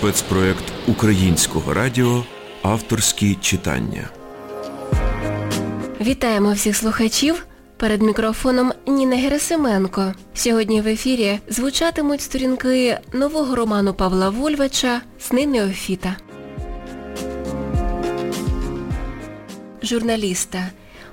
спецпроект Українського радіо Авторські читання. Вітаємо всіх слухачів. Перед мікрофоном Ніна Герасименко. Сьогодні в ефірі звучатимуть сторінки нового роману Павла Вольвача Сни Неофіта. Журналіста,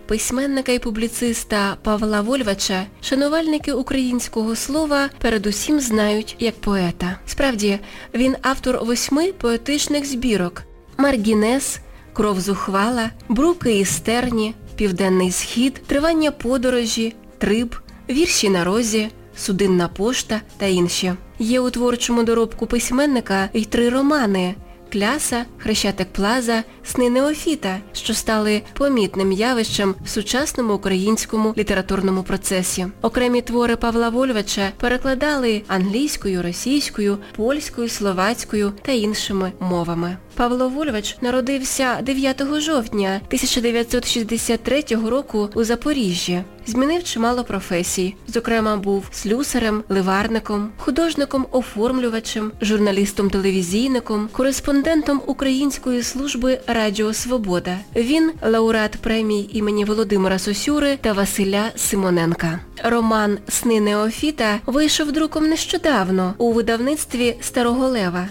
письменника і публіциста Павла Вольвача шанувальники українського слова передусім знають як поета. Справді, він автор восьми поетичних збірок Маргінес, Кров зухвала, Бруки і стерні, Південний схід, Тривання подорожі, Триб, Вірші на розі, Судинна пошта та інші. Є у творчому доробку письменника й три романи Кляса, Хрещатик Плаза, Сни Неофіта, що стали помітним явищем в сучасному українському літературному процесі. Окремі твори Павла Вольвача перекладали англійською, російською, польською, словацькою та іншими мовами. Павло Вольвач народився 9 жовтня 1963 року у Запоріжжі. Змінив чимало професій. Зокрема, був слюсарем, ливарником, художником-оформлювачем, журналістом-телевізійником, кореспондентом Української служби Радіо Свобода. Він лауреат премій імені Володимира Сосюри та Василя Симоненка. Роман Сни Неофіта вийшов друком нещодавно у видавництві Старого Лева.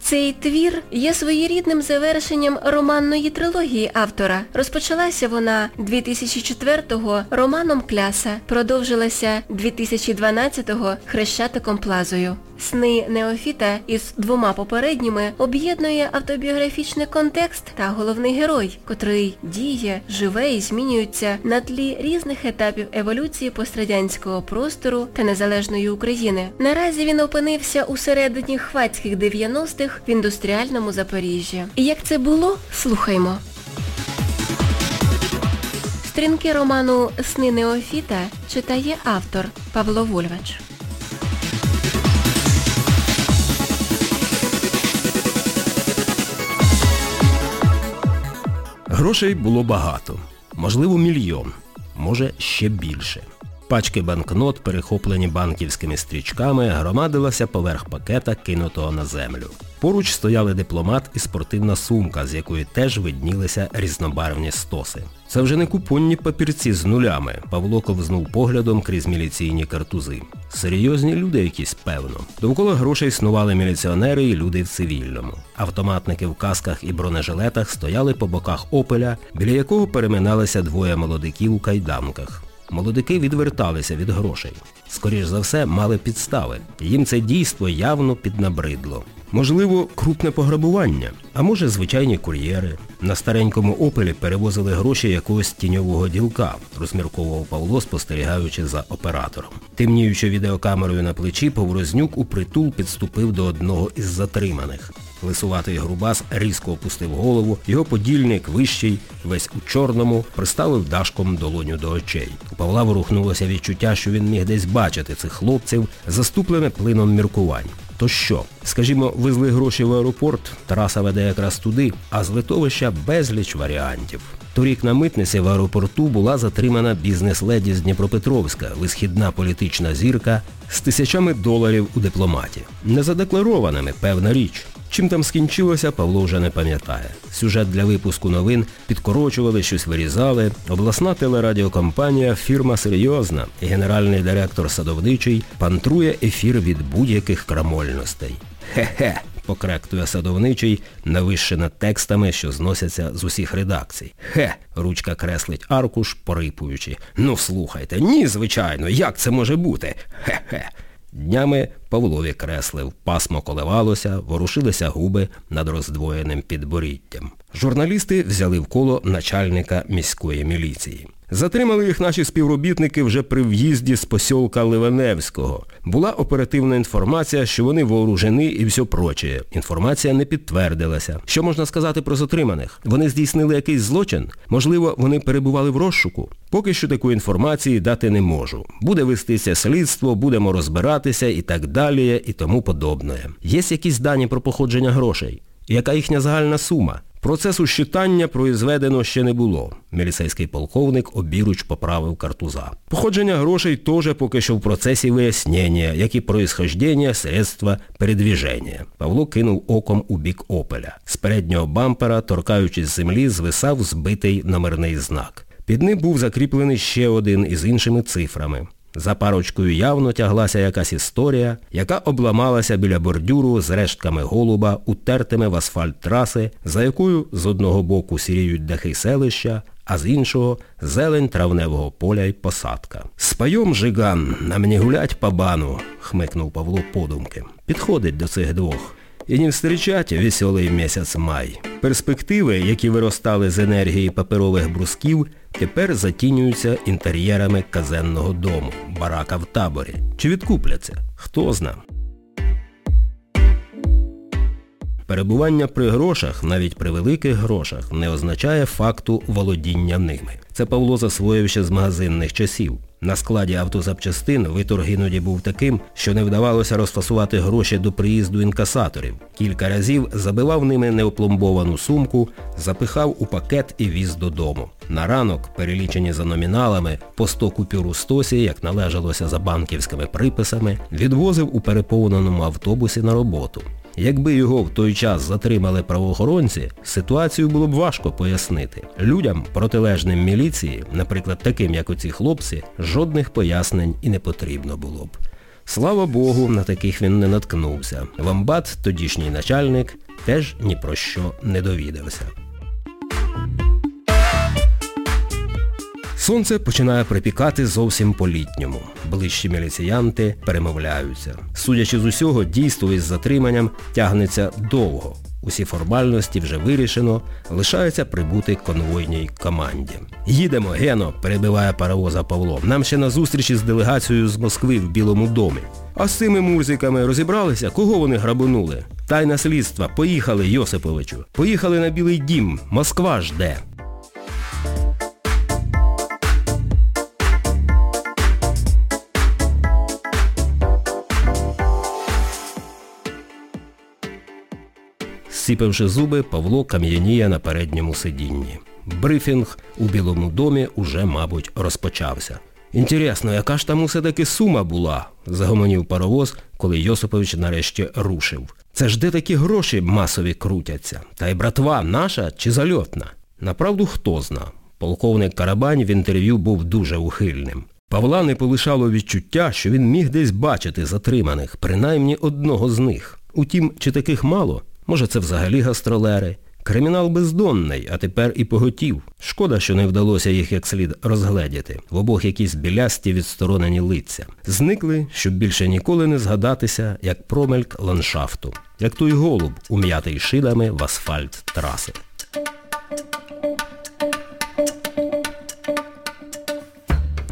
Цей твір є своєрідним завершенням романної трилогії автора. Розпочалася вона 2004-го романом Кляса, продовжилася 2012-го Хрещатиком Плазою. Сни Неофіта із двома попередніми об'єднує автобіографічний контекст та головний герой, котрий діє, живе і змінюється на тлі різних етапів еволюції пострадянського простору та незалежної України. Наразі він опинився у середині хвацьких 90-х в індустріальному Запоріжжі. І як це було, слухаймо. Стрінки роману Сни Неофіта читає автор Павло Вольвач. Грошей було багато. Можливо, мільйон. Може, ще більше. Пачки банкнот, перехоплені банківськими стрічками, громадилася поверх пакета, кинутого на землю. Поруч стояли дипломат і спортивна сумка, з якої теж виднілися різнобарвні стоси. Це вже не купонні папірці з нулями. Павло ковзнув поглядом крізь міліційні картузи. Серйозні люди якісь, певно. Довкола грошей снували міліціонери і люди в цивільному. Автоматники в касках і бронежилетах стояли по боках опеля, біля якого переминалися двоє молодиків у кайданках. Молодики відверталися від грошей. Скоріш за все, мали підстави. Їм це дійство явно піднабридло. Можливо, крупне пограбування, а може звичайні кур'єри. На старенькому опелі перевозили гроші якогось тіньового ділка, розмірковував Павло, спостерігаючи за оператором. Темніючи відеокамерою на плечі, Поврознюк у притул підступив до одного із затриманих. Лисуватий грубас різко опустив голову, його подільник, вищий, весь у чорному, приставив дашком долоню до очей. У Павла ворухнулося відчуття, що він міг десь бачити цих хлопців, заступлене плином міркувань. То що? Скажімо, везли гроші в аеропорт, траса веде якраз туди, а з литовища безліч варіантів. Торік на митниці в аеропорту була затримана бізнес-леді з Дніпропетровська, висхідна політична зірка з тисячами доларів у дипломаті. Незадекларованими, певна річ. Чим там скінчилося, Павло вже не пам'ятає. Сюжет для випуску новин підкорочували, щось вирізали. Обласна телерадіокомпанія фірма серйозна. Генеральний директор Садовничий пантрує ефір від будь-яких крамольностей. Хе-хе, покректує Садовничий, навище над текстами, що зносяться з усіх редакцій. Хе, ручка креслить аркуш, порипуючи. Ну слухайте, ні, звичайно, як це може бути? Хе-хе. Днями Павлові креслив, пасмо коливалося, ворушилися губи над роздвоєним підборіттям. Журналісти взяли в коло начальника міської міліції. Затримали їх наші співробітники вже при в'їзді з посілка Ливаневського. Була оперативна інформація, що вони вооружені і все прочее. Інформація не підтвердилася. Що можна сказати про затриманих? Вони здійснили якийсь злочин? Можливо, вони перебували в розшуку? Поки що такої інформації дати не можу. Буде вестися слідство, будемо розбиратися і так далі, і тому подобне. Є якісь дані про походження грошей? Яка їхня загальна сума? Процесу щитання произведено ще не було. Міліцейський полковник обіруч поправив картуза. Походження грошей теж поки що в процесі вияснення, як і происхождення средства передвіження. Павло кинув оком у бік опеля. З переднього бампера, торкаючись землі, звисав збитий номерний знак. Під ним був закріплений ще один із іншими цифрами. За парочкою явно тяглася якась історія, яка обламалася біля бордюру з рештками голуба, утертими в асфальт траси, за якою з одного боку сіріють дахи селища, а з іншого зелень травневого поля й посадка. Споём, жиган, нам не гулять по бану, хмикнув Павло подумки. Підходить до цих двох. И не встречать весёлый месяц май. Перспективи, які виростали з енергії паперових брусків, тепер затінюються інтер'єрами казенного дому, барака в таборі. Чи відкупляться? Хто зна. Перебування при грошах, навіть при великих грошах, не означає факту володіння ними. Це Павло засвоїв ще з магазинних часів. На складі автозапчастин виторг іноді був таким, що не вдавалося розфасувати гроші до приїзду інкасаторів. Кілька разів забивав ними неопломбовану сумку, запихав у пакет і віз додому. На ранок, перелічені за номіналами, по 100 купюр у стосі, як належалося за банківськими приписами, відвозив у переповненому автобусі на роботу. Якби його в той час затримали правоохоронці, ситуацію було б важко пояснити. Людям, протилежним міліції, наприклад, таким, як оці хлопці, жодних пояснень і не потрібно було б. Слава Богу, на таких він не наткнувся. Вамбат, тодішній начальник, теж ні про що не довідався. Сонце починає припікати зовсім по-літньому. Ближчі міліціянти перемовляються. Судячи з усього, дійство із затриманням тягнеться довго. Усі формальності вже вирішено, лишається прибути конвойній команді. Їдемо, Гено, перебиває паровоза Павло. Нам ще на зустрічі з делегацією з Москви в Білому домі. А з цими мурзиками розібралися, кого вони грабунули? Тайна слідства. Поїхали, Йосиповичу. Поїхали на Білий дім. Москва жде. Сіпивши зуби, Павло кам'яніє на передньому сидінні. Брифінг у Білому домі уже, мабуть, розпочався. Інтересно, яка ж там усе таки сума була? загомонів паровоз, коли Йосипович нарешті рушив. Це ж де такі гроші масові крутяться? Та й братва наша чи зальотна? Направду хто зна. Полковник Карабань в інтерв'ю був дуже ухильним. Павла не полишало відчуття, що він міг десь бачити затриманих, принаймні одного з них. Утім, чи таких мало? Може це взагалі гастролери? Кримінал бездонний, а тепер і поготів. Шкода, що не вдалося їх як слід розгледіти. В обох якісь білясті відсторонені лиця. Зникли, щоб більше ніколи не згадатися, як промельк ландшафту. Як той голуб, ум'ятий шидами в асфальт траси.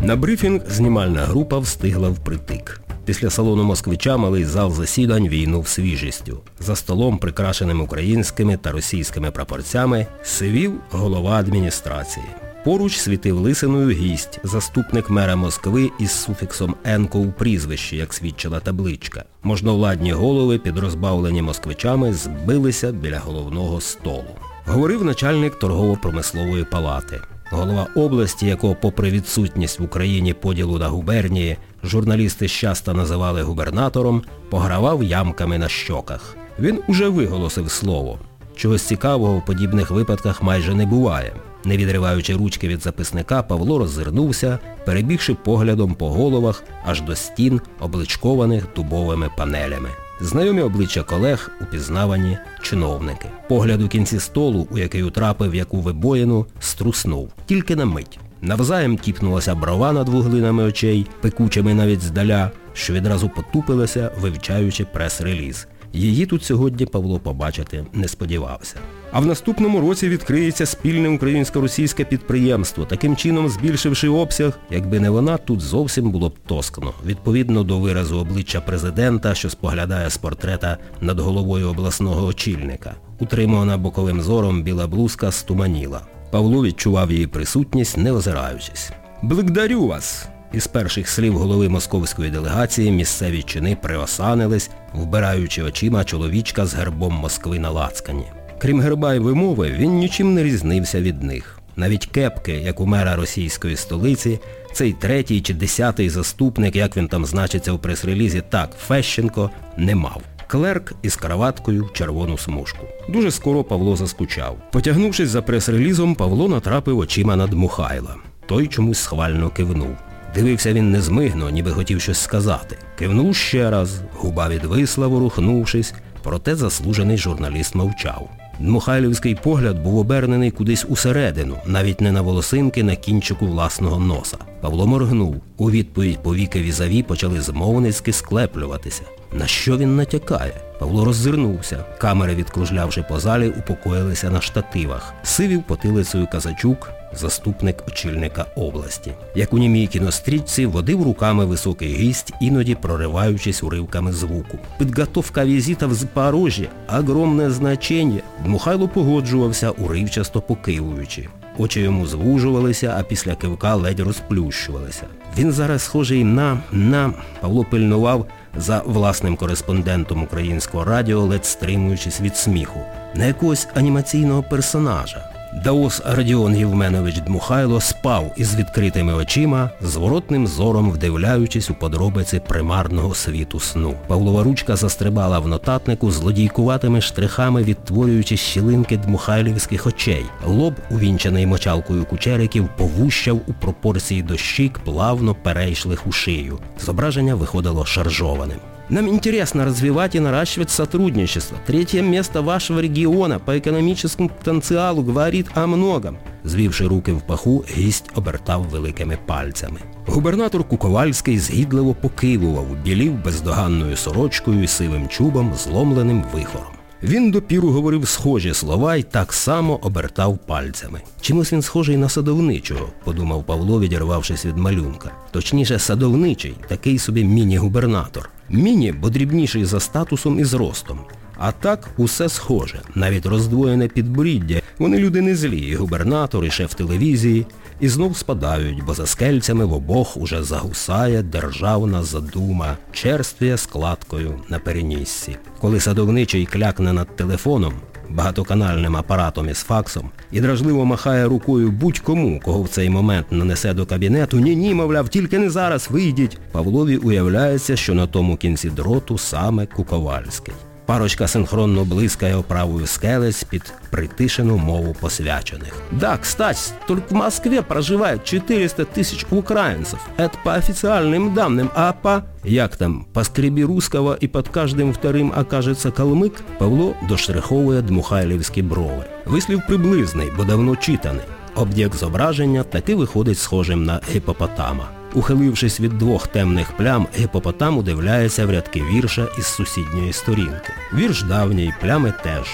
На брифінг знімальна група встигла впритик. Після салону москвича малий зал засідань війнув свіжістю. За столом, прикрашеним українськими та російськими прапорцями, сивів голова адміністрації. Поруч світив лисиною гість, заступник мера Москви із суфіксом «енко» у прізвищі, як свідчила табличка. Можновладні голови, підрозбавлені москвичами, збилися біля головного столу. Говорив начальник торгово-промислової палати. Голова області, якого попри відсутність в Україні поділу на губернії, журналісти щаста називали губернатором, погравав ямками на щоках. Він уже виголосив слово. Чогось цікавого в подібних випадках майже не буває. Не відриваючи ручки від записника, Павло роззирнувся, перебігши поглядом по головах аж до стін, обличкованих дубовими панелями. Знайомі обличчя колег, упізнавані чиновники. Погляд у кінці столу, у який утрапив яку вибоїну, струснув. Тільки на мить. Навзаєм тіпнулася брова над вуглинами очей, пекучими навіть здаля, що відразу потупилася, вивчаючи прес-реліз. Її тут сьогодні Павло побачити не сподівався. А в наступному році відкриється спільне українсько-російське підприємство, таким чином збільшивши обсяг, якби не вона, тут зовсім було б тоскно. Відповідно до виразу обличчя президента, що споглядає з портрета над головою обласного очільника. Утримувана боковим зором біла блузка стуманіла. Павло відчував її присутність, не озираючись. «Благодарю вас!» Із перших слів голови московської делегації місцеві чини приосанились, вбираючи очима чоловічка з гербом Москви на лацкані. Крім герба й вимови, він нічим не різнився від них. Навіть кепки, як у мера російської столиці, цей третій чи десятий заступник, як він там значиться у прес-релізі, так, Фещенко, не мав. Клерк із краваткою в червону смужку. Дуже скоро Павло заскучав. Потягнувшись за прес-релізом, Павло натрапив очима на Дмухайла. Той чомусь схвально кивнув. Дивився він незмигно, ніби хотів щось сказати. Кивнув ще раз, губа відвисла, ворухнувшись, проте заслужений журналіст мовчав. Дмухайлівський погляд був обернений кудись усередину, навіть не на волосинки на кінчику власного носа. Павло моргнув. У відповідь повіки візаві почали змовницьки склеплюватися. На що він натякає? Павло роззирнувся. Камери, відкружлявши по залі, упокоїлися на штативах. Сивів потилицею Казачук, заступник очільника області. Як у німій кінострічці, водив руками високий гість, іноді прориваючись уривками звуку. Підготовка візита в Запорожжя – огромне значення. Дмухайло погоджувався, уривчасто покивуючи. Очі йому звужувалися, а після кивка ледь розплющувалися. Він зараз схожий на... на... Павло пильнував за власним кореспондентом українського радіо, ледь стримуючись від сміху, на якогось анімаційного персонажа. Даос Радіон Євменович Дмухайло спав із відкритими очима, зворотним зором вдивляючись у подробиці примарного світу сну. Павлова ручка застрибала в нотатнику злодійкуватими штрихами, відтворюючи щілинки дмухайлівських очей. Лоб, увінчаний мочалкою кучериків, повущав у пропорції до щік плавно перейшлих у шию. Зображення виходило шаржованим. Нам интересно развивать и наращивать сотрудничество. Третье место вашего региона по экономическому потенциалу говорит о многом. Звівши руки в паху, гість обертав великими пальцями. Губернатор Куковальський згідливо покивував, білів бездоганною сорочкою і сивим чубом, зломленим вихором. Він допіру говорив схожі слова і так само обертав пальцями. Чимось він схожий на садовничого, подумав Павло, відірвавшись від малюнка. Точніше, садовничий, такий собі міні-губернатор. Міні, бо дрібніший за статусом і зростом. А так усе схоже, навіть роздвоєне підборіддя. Вони люди не злі, і губернатор, і шеф телевізії, і знов спадають, бо за скельцями в обох уже загусає державна задума, черствіє складкою на переніссі. Коли садовничий клякне над телефоном, багатоканальним апаратом із факсом, і дражливо махає рукою будь-кому, кого в цей момент нанесе до кабінету, ні-ні, мовляв, тільки не зараз вийдіть. Павлові уявляється, що на тому кінці дроту саме Куковальський. Парочка синхронно блискає оправою скелець під притишену мову посвячених. Да, кстати, только в Москве проживает 400 тысяч украинцев. Это по официальным данным, а по... Як там, по скребі русского і під кожним вторим окажеться калмик, Павло доштриховує дмухайлівські брови. Вислів приблизний, бо давно читаний. Об'єкт зображення таки виходить схожим на гіпопотама. Ухилившись від двох темних плям, гіпопотам удивляється в рядки вірша із сусідньої сторінки. Вірш давній, плями теж.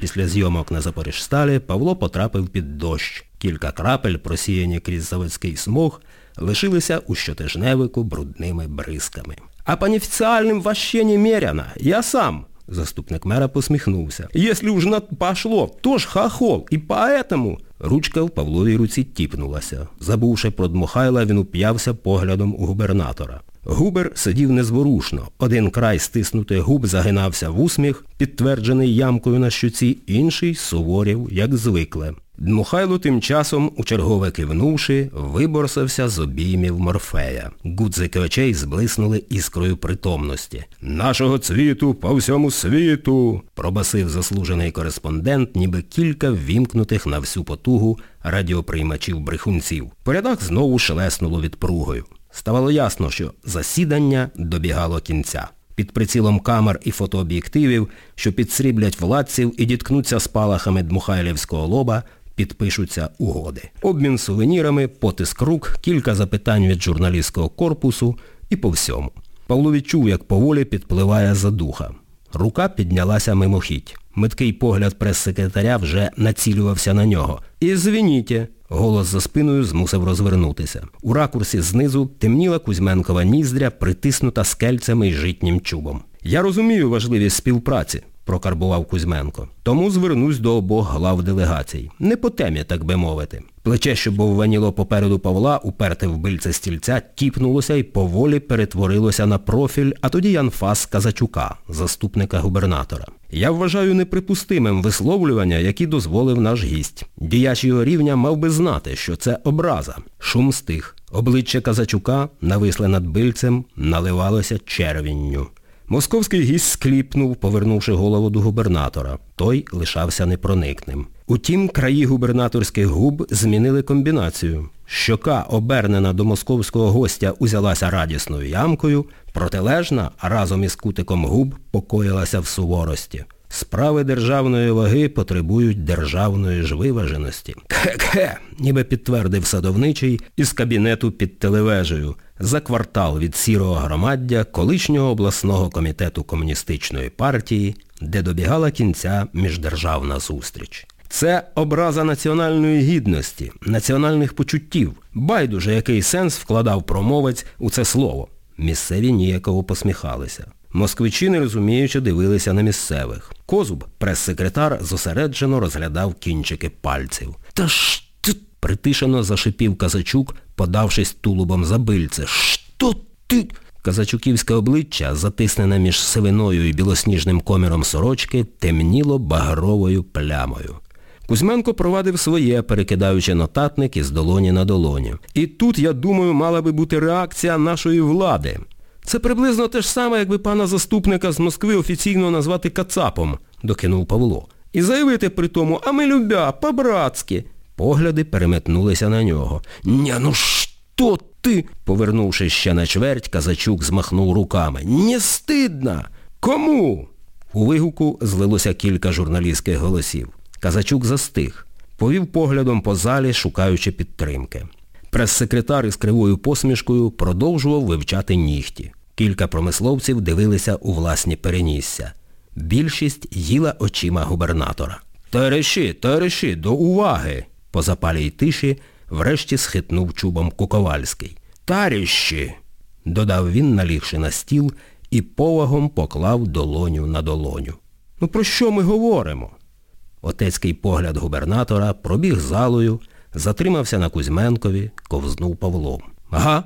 Після зйомок на Запоріжсталі Павло потрапив під дощ. Кілька крапель, просіяні крізь заводський смог, лишилися у щотижневику брудними бризками. А по неофіціальним ваще немеряно. Я сам. Заступник мера посміхнувся. Якщо уж на пошло, то ж хахол. І поэтому... Ручка в Павловій руці тіпнулася. Забувши про Дмухайла, він уп'явся поглядом у губернатора. Губер сидів незворушно. Один край стиснутих губ загинався в усміх, підтверджений ямкою на щуці, інший суворів, як звикле. Дмухайло тим часом, у чергове кивнувши, виборсався з обіймів Морфея. Гудзики очей зблиснули іскрою притомності. Нашого цвіту по всьому світу, пробасив заслужений кореспондент, ніби кілька ввімкнутих на всю потугу радіоприймачів брехунців. По рядах знову шелеснуло відпругою. Ставало ясно, що засідання добігало кінця. Під прицілом камер і фотооб'єктивів, що підсріблять владців і діткнуться спалахами Дмухайлівського лоба, підпишуться угоди. Обмін сувенірами, потиск рук, кілька запитань від журналістського корпусу і по всьому. Павло відчув, як поволі підпливає задуха. Рука піднялася мимохідь. Миткий погляд прес-секретаря вже націлювався на нього. «Ізвінітє!» Голос за спиною змусив розвернутися. У ракурсі знизу темніла Кузьменкова ніздря, притиснута скельцями й житнім чубом. Я розумію важливість співпраці. Прокарбував Кузьменко. Тому звернусь до обох глав делегацій. Не по темі, так би мовити. Плече, що бовваніло попереду Павла, уперте в бильце стільця, тіпнулося і поволі перетворилося на профіль, а тоді Янфас Казачука, заступника губернатора. Я вважаю неприпустимим висловлювання, які дозволив наш гість. Діяч його рівня мав би знати, що це образа. Шум стих. Обличчя Казачука, нависле над бильцем, наливалося червінню. Московський гість скліпнув, повернувши голову до губернатора. Той лишався непроникним. Утім, краї губернаторських губ змінили комбінацію. Щока, обернена до московського гостя, узялася радісною ямкою, протилежна, разом із кутиком губ, покоїлася в суворості. Справи державної ваги потребують державної ж виваженості. Кхе-кхе, ніби підтвердив садовничий із кабінету під телевежею за квартал від сірого громаддя колишнього обласного комітету комуністичної партії, де добігала кінця міждержавна зустріч. Це образа національної гідності, національних почуттів. Байдуже, який сенс вкладав промовець у це слово. Місцеві ніяково посміхалися. Москвичі, не розуміючи, дивилися на місцевих. Козуб, прес-секретар, зосереджено розглядав кінчики пальців. Та ж. Притишено зашипів Казачук, подавшись тулубом за бильце. Що ти? Казачуківське обличчя, затиснене між сивиною і білосніжним коміром сорочки, темніло багровою плямою. Кузьменко провадив своє, перекидаючи нотатник із долоні на долоні. І тут, я думаю, мала би бути реакція нашої влади. Це приблизно те ж саме, якби пана заступника з Москви офіційно назвати Кацапом, докинув Павло. І заявити при тому, а ми любя, по-братськи. Погляди переметнулися на нього. Ня, ну що ти? Повернувшись ще на чверть, Казачук змахнув руками. Не стидно! Кому? У вигуку злилося кілька журналістських голосів. Казачук застиг, повів поглядом по залі, шукаючи підтримки. Прес-секретар із кривою посмішкою продовжував вивчати нігті. Кілька промисловців дивилися у власні перенісся. Більшість їла очима губернатора. Товариші, товариші, до уваги! По запалій тиші врешті схитнув чубом Куковальський. Таріщі! додав він, налігши на стіл, і повагом поклав долоню на долоню. Ну про що ми говоримо? Отецький погляд губернатора пробіг залою, затримався на Кузьменкові, ковзнув Павлом. Ага.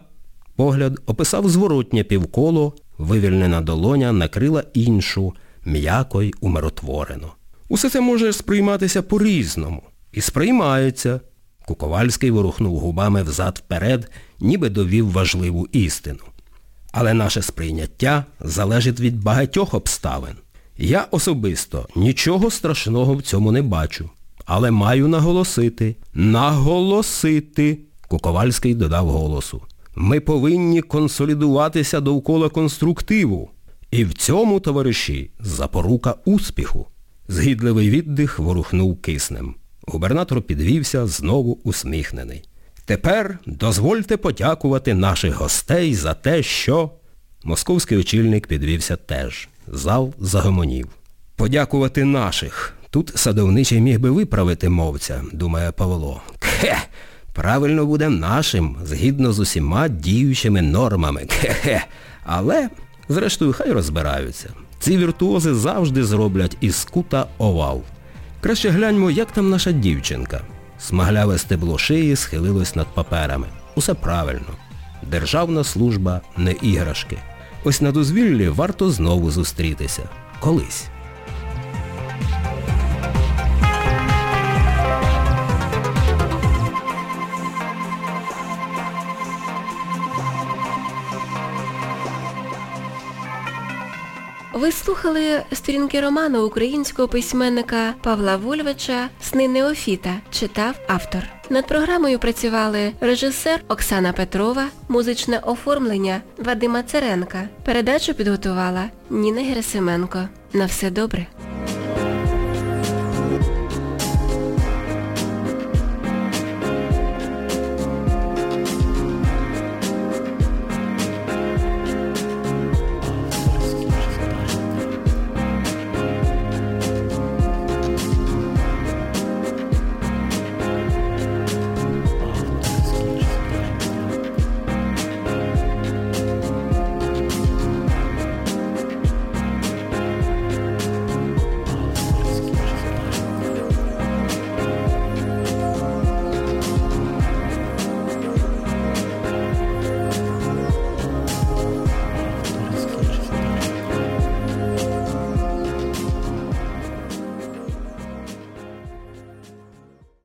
Погляд описав зворотнє півколо, вивільнена долоня накрила іншу, м'яко й умиротворено. Усе це може сприйматися по-різному. І сприймається. Куковальський ворухнув губами взад-вперед, ніби довів важливу істину. Але наше сприйняття залежить від багатьох обставин. Я особисто нічого страшного в цьому не бачу. Але маю наголосити. Наголосити. Куковальський додав голосу. Ми повинні консолідуватися довкола конструктиву. І в цьому, товариші, запорука успіху. Згідливий віддих ворухнув киснем. Губернатор підвівся, знову усміхнений. Тепер дозвольте подякувати наших гостей за те, що... Московський очільник підвівся теж. Зал загомонів. Подякувати наших. Тут садовничий міг би виправити мовця, думає Павло. Кхе! Правильно буде нашим, згідно з усіма діючими нормами. Кхе-хе. Але, зрештою, хай розбираються. Ці віртуози завжди зроблять із кута овал. Краще гляньмо, як там наша дівчинка. Смагляве стебло шиї схилилось над паперами. Усе правильно. Державна служба не іграшки. Ось на дозвіллі варто знову зустрітися. Колись. Ви слухали сторінки роману українського письменника Павла Вольвича Сни Неофіта, читав автор. Над програмою працювали режисер Оксана Петрова, музичне оформлення Вадима Церенка. Передачу підготувала Ніна Герасименко. На все добре.